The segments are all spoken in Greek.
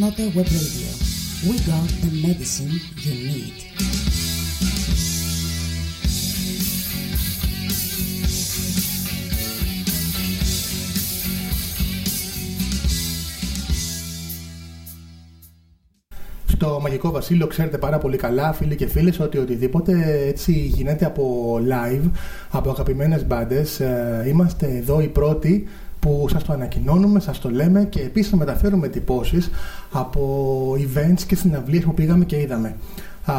Note Web Radio. We got the medicine you need. Στο Μαγικό Βασίλειο ξέρετε πάρα πολύ καλά φίλοι και φίλες ότι οτιδήποτε έτσι γίνεται από live, από αγαπημένες μπάντες, ε, είμαστε εδώ οι πρώτοι που σας το ανακοινώνουμε, σας το λέμε και επίσης μεταφέρουμε τυπώσεις από events και συναυλίες που πήγαμε και είδαμε. Α,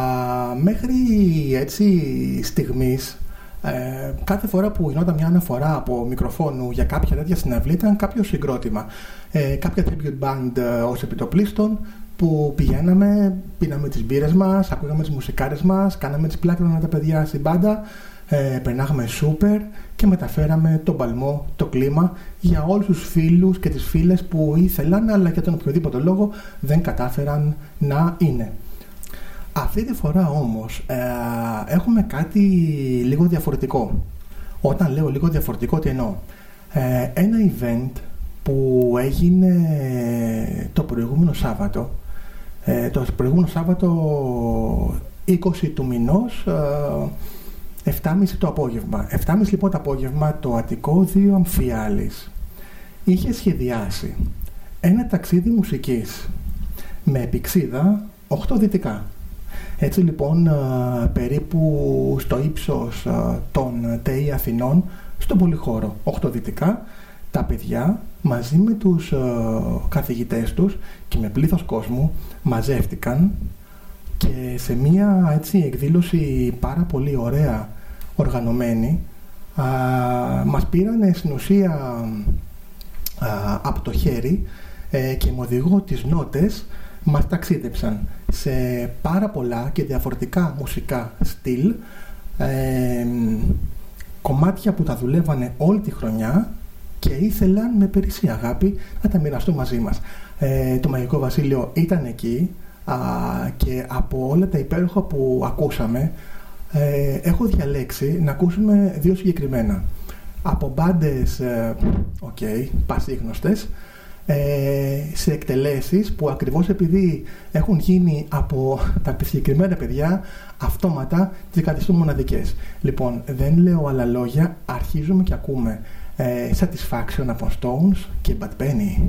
μέχρι έτσι στιγμής, ε, κάθε φορά που γινόταν μια αναφορά από μικροφόνου για κάποια τέτοια συναυλία ήταν κάποιο συγκρότημα. Ε, κάποια tribute band ε, ως επιτοπλίστων που πηγαίναμε, πίναμε τις μπύρες μας, ακούγαμε τις μουσικάρες μας, κάναμε τις πλάκες με τα παιδιά στην μπάντα ε, περνάγαμε σούπερ και μεταφέραμε τον παλμό, το κλίμα για όλους τους φίλους και τις φίλες που ήθελαν αλλά για τον οποιοδήποτε λόγο δεν κατάφεραν να είναι. Αυτή τη φορά όμως ε, έχουμε κάτι λίγο διαφορετικό. Όταν λέω λίγο διαφορετικό τι εννοώ. Ε, ένα event που έγινε το προηγούμενο Σάββατο ε, το προηγούμενο Σάββατο 20 του μηνός 7.30 το απόγευμα. 7.30 λοιπόν το απόγευμα το Αττικό 2 Αμφιάλης είχε σχεδιάσει ένα ταξίδι μουσικής με επιξίδα 8 δυτικά. Έτσι λοιπόν περίπου στο ύψος των ΤΕΙ Αθηνών στον Πολυχώρο 8 δυτικά τα παιδιά μαζί με τους καθηγητές τους και με πλήθος κόσμου μαζεύτηκαν και σε μία έτσι εκδήλωση πάρα πολύ ωραία οργανωμένη α, μας πήραν στην ουσία α, από το χέρι ε, και με οδηγό τις νότες μας ταξίδεψαν σε πάρα πολλά και διαφορετικά μουσικά στυλ ε, κομμάτια που τα δουλεύανε όλη τη χρονιά και ήθελαν με περισσή αγάπη να τα μοιραστούν μαζί μας. Ε, το Μαγικό Βασίλειο ήταν εκεί, α, και από όλα τα υπέροχα που ακούσαμε ε, έχω διαλέξει να ακούσουμε δύο συγκεκριμένα. Από μπάντες, ε, OK, okay, πασίγνωστες, ε, σε εκτελέσεις που ακριβώς επειδή έχουν γίνει από τα συγκεκριμένα παιδιά αυτόματα τις καθιστούν μοναδικές. Λοιπόν, δεν λέω άλλα λόγια, αρχίζουμε και ακούμε ε, Satisfaction από Stones και Bad Penny.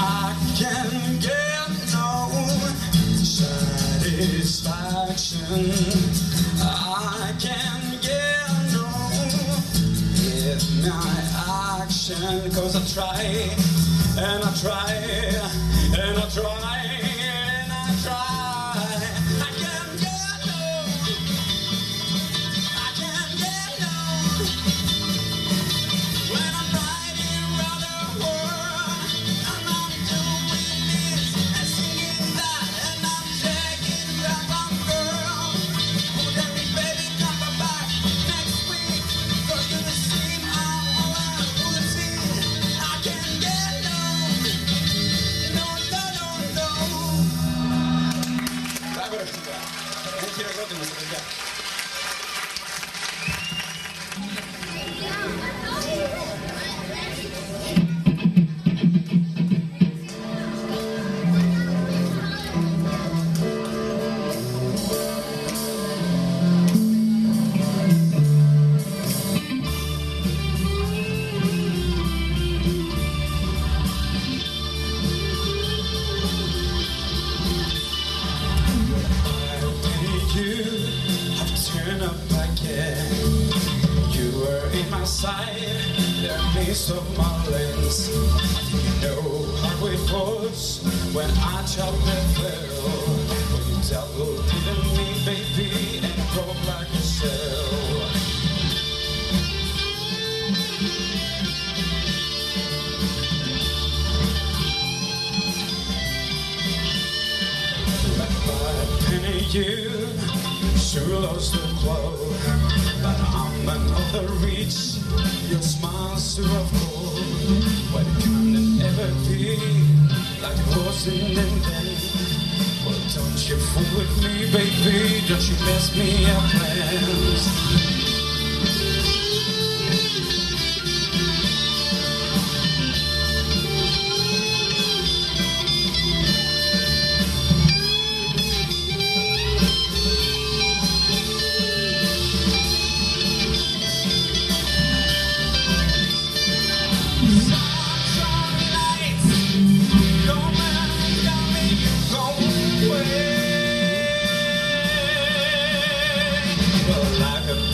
I can get no satisfaction. I can get no if my action. Cause I try and I try and I try. outside their place of marlins. No hard way force when I chop the barrel. When you double even me, baby, and grow like a shell. Like five in you sure lost the clothes. I'm reach. Your smile's so of gold. But it can never be like it was in then. Well, don't you fool with me, baby. Don't you mess me up plans.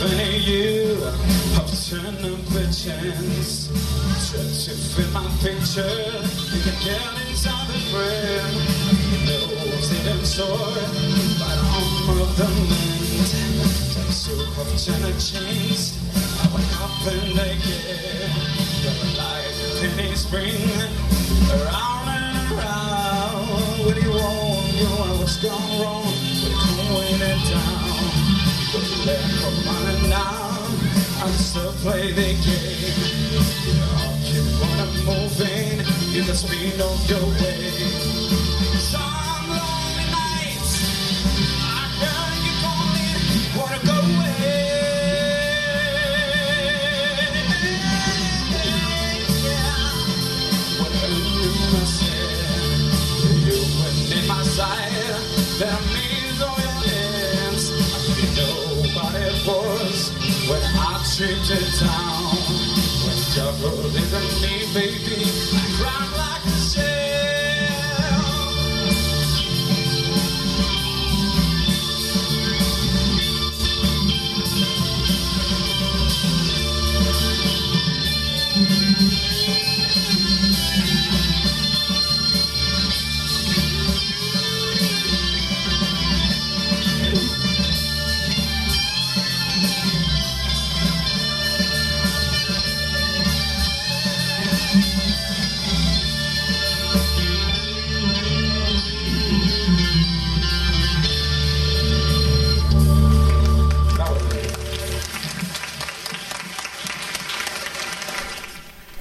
You have turned up a chance. Try to fit my picture. You can get inside the frame. Know what's hidden sword, but I'm of the land. Takes you have turned a chance. I wake up and again. You're like penny spring, around and around. What do you want? You know what's gone wrong. We're going it down. I'm still play the game. Know, keep on moving. You can speed on your way. Trouble isn't me, baby,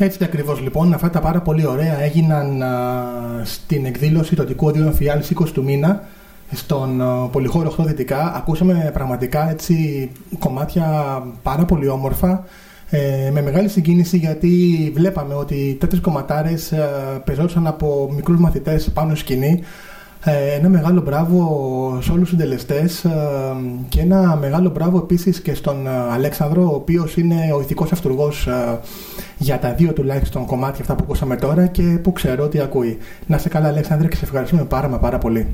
Έτσι ακριβώς λοιπόν, αυτά τα πάρα πολύ ωραία έγιναν α, στην εκδήλωση του Αττικού Οδείου Αμφιάλης 20 του μήνα στον α, Πολυχώρο 8 Δυτικά. Ακούσαμε πραγματικά έτσι κομμάτια πάρα πολύ όμορφα ε, με μεγάλη συγκίνηση γιατί βλέπαμε ότι τέτοιες κομματάρες ε, πεζόντουσαν από μικρούς μαθητές πάνω σκηνή ε, ένα μεγάλο μπράβο σε όλους τους συντελεστές ε, και ένα μεγάλο μπράβο επίσης και στον ε, Αλέξανδρο ο οποίος είναι ο ηθικός αυτούργος ε, για τα δύο τουλάχιστον κομμάτια αυτά που ακούσαμε τώρα και που ξέρω ότι ακούει. Να σε καλά Αλέξανδρε και σε ευχαριστούμε πάρα μα πάρα πολύ.